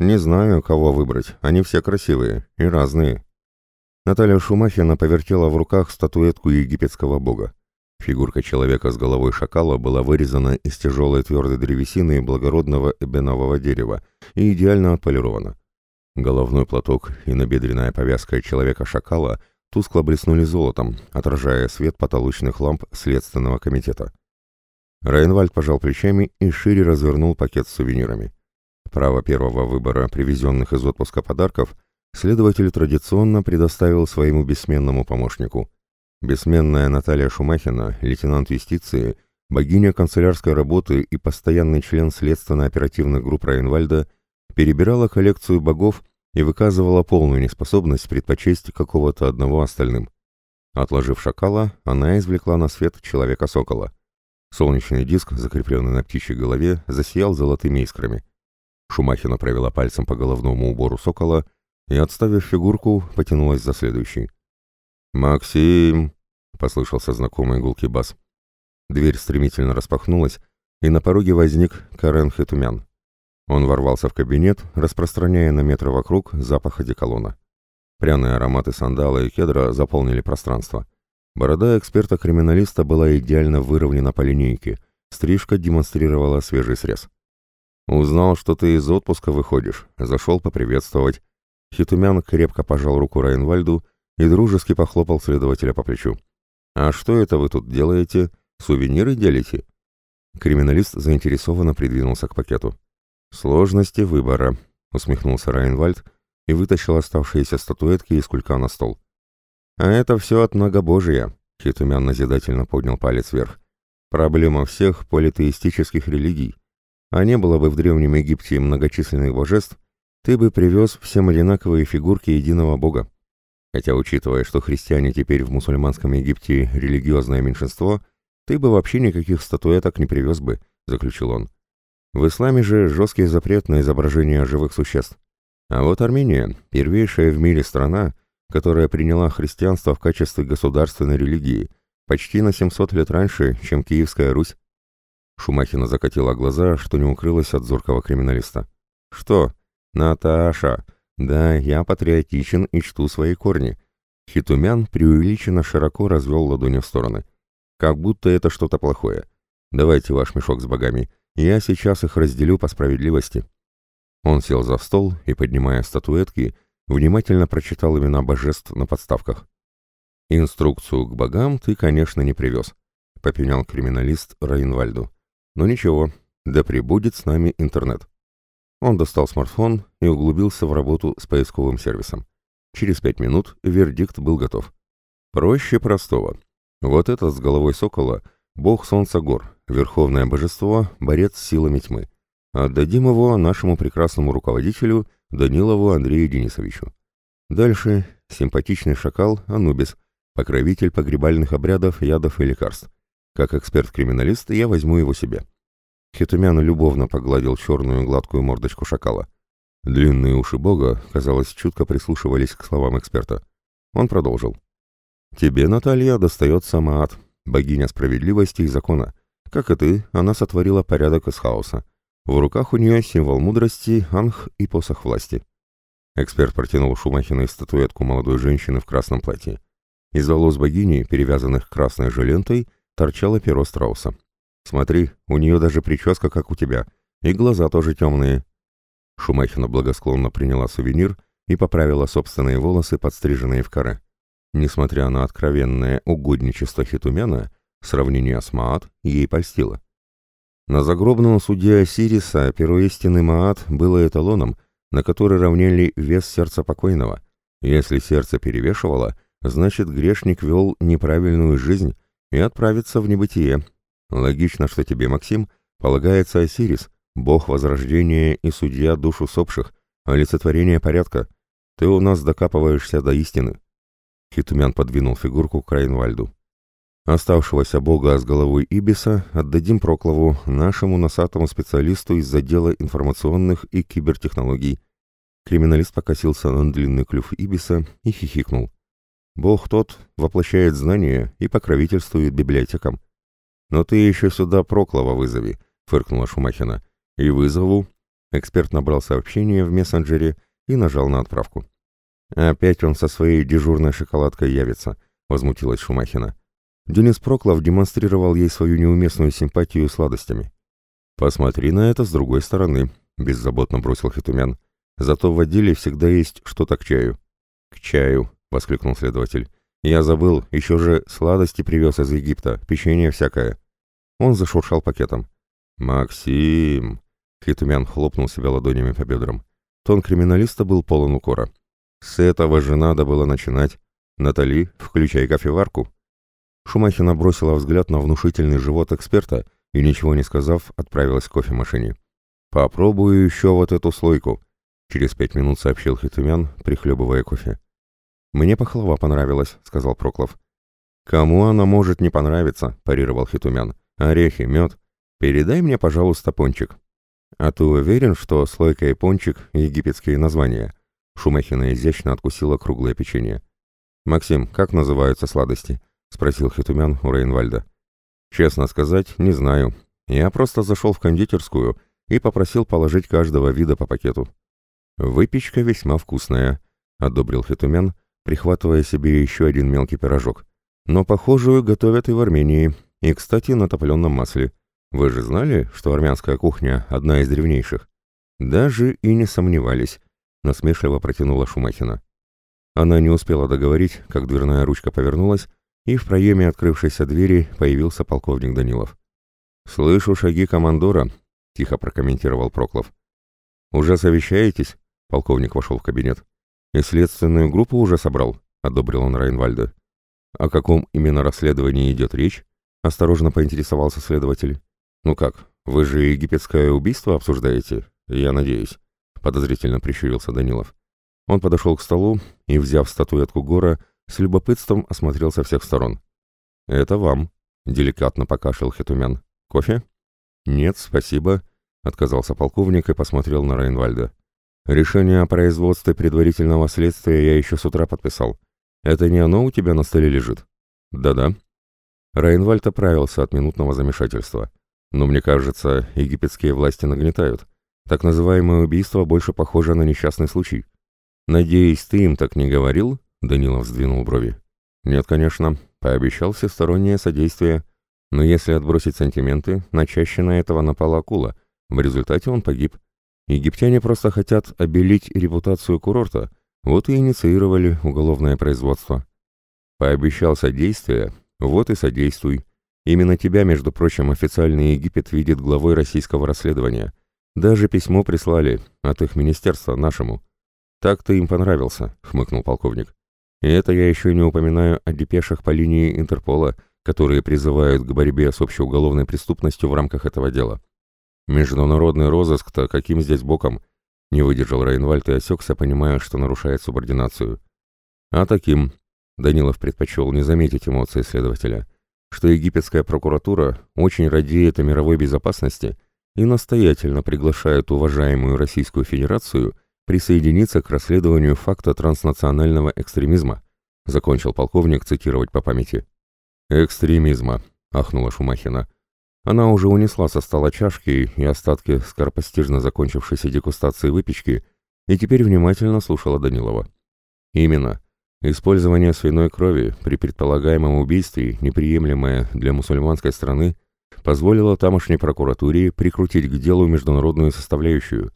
«Не знаю, кого выбрать. Они все красивые и разные». Наталья Шумахина повертела в руках статуэтку египетского бога. Фигурка человека с головой шакала была вырезана из тяжелой твердой древесины благородного эбенового дерева и идеально отполирована. Головной платок и набедренная повязка человека-шакала тускло блеснули золотом, отражая свет потолочных ламп Следственного комитета. Райнвальд пожал плечами и шире развернул пакет с сувенирами. Право первого выбора привезенных из отпуска подарков следователь традиционно предоставил своему бессменному помощнику. Бессменная Наталья Шумахина, лейтенант юстиции, богиня канцелярской работы и постоянный член следственно-оперативных групп Райнвальда, перебирала коллекцию богов и выказывала полную неспособность предпочесть какого-то одного остальным. Отложив шакала, она извлекла на свет человека-сокола. Солнечный диск, закрепленный на птичьей голове, засиял золотыми искрами. Шумахина провела пальцем по головному убору сокола и, отставив фигурку, потянулась за следующей. «Максим!» — послышался знакомый гулкий бас. Дверь стремительно распахнулась, и на пороге возник Карен Хетумян. Он ворвался в кабинет, распространяя на метры вокруг запах одеколона. Пряные ароматы сандала и кедра заполнили пространство. Борода эксперта-криминалиста была идеально выровнена по линейке, стрижка демонстрировала свежий срез. «Узнал, что ты из отпуска выходишь, зашел поприветствовать». Хитумян крепко пожал руку Райнвальду и дружески похлопал следователя по плечу. «А что это вы тут делаете? Сувениры делите?» Криминалист заинтересованно придвинулся к пакету. «Сложности выбора», — усмехнулся Райнвальд и вытащил оставшиеся статуэтки из кулька на стол. «А это все от многобожия», — Хитумян назидательно поднял палец вверх. «Проблема всех политеистических религий. А не было бы в Древнем Египте многочисленных божеств, ты бы привез всем одинаковые фигурки единого бога. Хотя, учитывая, что христиане теперь в мусульманском Египте религиозное меньшинство, ты бы вообще никаких статуэток не привез бы», — заключил он. «В исламе же жесткий запрет на изображение живых существ. А вот Армения, первейшая в мире страна, — которая приняла христианство в качестве государственной религии почти на 700 лет раньше, чем Киевская Русь. Шумахина закатила глаза, что не укрылась от зоркого криминалиста. «Что? Наташа! Да, я патриотичен и чту свои корни». Хитумян преувеличенно широко развел ладони в стороны. «Как будто это что-то плохое. Давайте ваш мешок с богами. Я сейчас их разделю по справедливости». Он сел за стол и, поднимая статуэтки, внимательно прочитал имена божеств на подставках. «Инструкцию к богам ты, конечно, не привез», — попенял криминалист Райнвальду. «Но ничего, да пребудет с нами интернет». Он достал смартфон и углубился в работу с поисковым сервисом. Через пять минут вердикт был готов. Проще простого. Вот этот с головой сокола — бог солнца гор, верховное божество, борец с силами тьмы. Отдадим его нашему прекрасному руководителю — Данилову Андрею Денисовичу. Дальше симпатичный шакал Анубис, покровитель погребальных обрядов, ядов и лекарств. Как эксперт-криминалист я возьму его себе. Хитумян любовно погладил черную гладкую мордочку шакала. Длинные уши бога, казалось, чутко прислушивались к словам эксперта. Он продолжил. «Тебе, Наталья, достается Маат, богиня справедливости и закона. Как и ты, она сотворила порядок из хаоса. В руках у нее символ мудрости, анх и посох власти. Эксперт протянул Шумахиной статуэтку молодой женщины в красном платье. Из волос богини, перевязанных красной же лентой, торчало перо страуса. «Смотри, у нее даже прическа, как у тебя, и глаза тоже темные». Шумахина благосклонно приняла сувенир и поправила собственные волосы, подстриженные в каре. Несмотря на откровенное угодничество Хитумяна, сравнение с Маат ей польстило. На загробном суде Осириса перо истины Маат было эталоном, на который равняли вес сердца покойного. Если сердце перевешивало, значит грешник вел неправильную жизнь и отправится в небытие. Логично, что тебе, Максим, полагается Осирис, бог возрождения и судья душ усопших, олицетворение порядка. Ты у нас докапываешься до истины. Хитумян подвинул фигурку к Райнвальду. Оставшегося бога с головой Ибиса отдадим Проклову, нашему носатому специалисту из отдела информационных и кибертехнологий. Криминалист покосился на длинный клюв Ибиса и хихикнул. Бог тот воплощает знания и покровительствует библиотекам. Но ты еще сюда Проклова вызови, фыркнула Шумахина. И вызову. Эксперт набрал сообщение в мессенджере и нажал на отправку. «Опять он со своей дежурной шоколадкой явится», — возмутилась Шумахина. Денис Проклов демонстрировал ей свою неуместную симпатию сладостями. «Посмотри на это с другой стороны», — беззаботно бросил Хитумян. «Зато в отделе всегда есть что-то к чаю». «К чаю», — воскликнул следователь. «Я забыл, еще же сладости привез из Египта, печенье всякое». Он зашуршал пакетом. «Максим!» — Хитумян хлопнул себя ладонями по бедрам. Тон криминалиста был полон укора. «С этого же надо было начинать. Натали, включай кофеварку». Шумахина бросила взгляд на внушительный живот эксперта и, ничего не сказав, отправилась к кофемашине. «Попробую еще вот эту слойку», — через пять минут сообщил Хитумян, прихлебывая кофе. «Мне пахлава понравилась», — сказал Проклов. «Кому она может не понравиться?» — парировал Хитумян. «Орехи, мед. Передай мне, пожалуйста, пончик». «А ты уверен, что слойка и пончик — египетские названия?» Шумахина изящно откусила круглое печенье. «Максим, как называются сладости?» — спросил Хитумян у Рейнвальда. «Честно сказать, не знаю. Я просто зашел в кондитерскую и попросил положить каждого вида по пакету». «Выпечка весьма вкусная», — одобрил Хитумян, прихватывая себе еще один мелкий пирожок. «Но похожую готовят и в Армении, и, кстати, на топленом масле. Вы же знали, что армянская кухня одна из древнейших?» «Даже и не сомневались», — насмешливо протянула Шумахина. Она не успела договорить, как дверная ручка повернулась, и в проеме открывшейся двери появился полковник Данилов. «Слышу шаги командора», — тихо прокомментировал Проклов. «Уже совещаетесь?» — полковник вошел в кабинет. «И следственную группу уже собрал», — одобрил он Райнвальда. «О каком именно расследовании идет речь?» — осторожно поинтересовался следователь. «Ну как, вы же египетское убийство обсуждаете? Я надеюсь», — подозрительно прищурился Данилов. Он подошел к столу и, взяв статуэтку Гора, с любопытством осмотрел со всех сторон. «Это вам», — деликатно покашлял Хетумян. «Кофе?» «Нет, спасибо», — отказался полковник и посмотрел на Рейнвальда. «Решение о производстве предварительного следствия я еще с утра подписал. Это не оно у тебя на столе лежит?» «Да-да». Рейнвальд оправился от минутного замешательства. «Но мне кажется, египетские власти нагнетают. Так называемое убийство больше похоже на несчастный случай». «Надеюсь, ты им так не говорил?» — Данилов сдвинул брови. «Нет, конечно. Пообещал всестороннее содействие. Но если отбросить сантименты, на Чащина этого напала акула. В результате он погиб. Египтяне просто хотят обелить репутацию курорта, вот и инициировали уголовное производство. Пообещал содействие, вот и содействуй. Именно тебя, между прочим, официальный Египет видит главой российского расследования. Даже письмо прислали от их министерства нашему. «Так ты им понравился», — хмыкнул полковник. «И это я еще не упоминаю о депешах по линии Интерпола, которые призывают к борьбе с общеуголовной преступностью в рамках этого дела. Международный розыск-то каким здесь боком?» Не выдержал Рейнвальд и осекся, понимая, что нарушает субординацию. «А таким», — Данилов предпочел не заметить эмоции следователя, что египетская прокуратура очень радеет о мировой безопасности и настоятельно приглашает уважаемую Российскую Федерацию — присоединиться к расследованию факта транснационального экстремизма, закончил полковник цитировать по памяти. «Экстремизма», — ахнула Шумахина. Она уже унесла со стола чашки и остатки скоропостижно закончившейся дегустации выпечки и теперь внимательно слушала Данилова. «Именно. Использование свиной крови при предполагаемом убийстве, неприемлемое для мусульманской страны, позволило тамошней прокуратуре прикрутить к делу международную составляющую,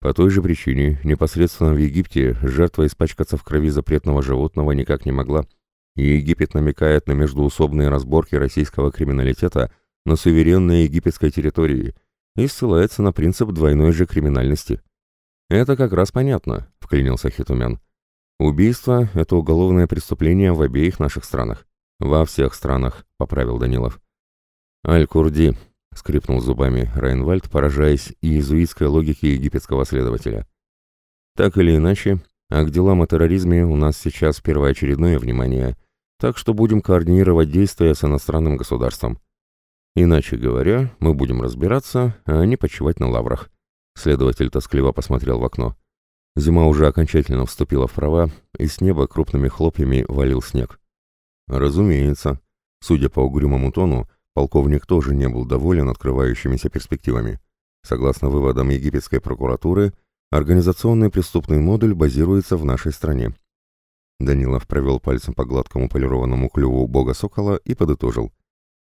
по той же причине, непосредственно в Египте жертва испачкаться в крови запретного животного никак не могла, и Египет намекает на междуусобные разборки российского криминалитета на суверенной египетской территории и ссылается на принцип двойной же криминальности. «Это как раз понятно», — вклинился Хитумян. «Убийство — это уголовное преступление в обеих наших странах». «Во всех странах», — поправил Данилов. «Аль-Курди», — скрипнул зубами Райнвальд, поражаясь иезуитской логике египетского следователя. «Так или иначе, а к делам о терроризме у нас сейчас первоочередное внимание, так что будем координировать действия с иностранным государством. Иначе говоря, мы будем разбираться, а не почивать на лаврах». Следователь тоскливо посмотрел в окно. Зима уже окончательно вступила в права, и с неба крупными хлопьями валил снег. Разумеется. Судя по угрюмому тону, Полковник тоже не был доволен открывающимися перспективами. Согласно выводам египетской прокуратуры, организационный преступный модуль базируется в нашей стране. Данилов провел пальцем по гладкому полированному клюву бога Сокола и подытожил.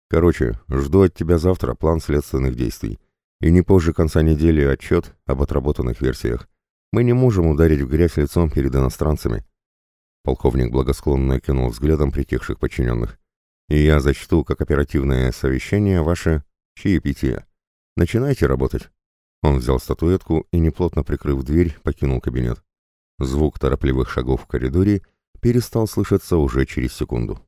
«Короче, жду от тебя завтра план следственных действий. И не позже конца недели отчет об отработанных версиях. Мы не можем ударить в грязь лицом перед иностранцами». Полковник благосклонно кинул взглядом притихших подчиненных. «И я зачту, как оперативное совещание, ваше чаепитие. Начинайте работать». Он взял статуэтку и, неплотно прикрыв дверь, покинул кабинет. Звук торопливых шагов в коридоре перестал слышаться уже через секунду.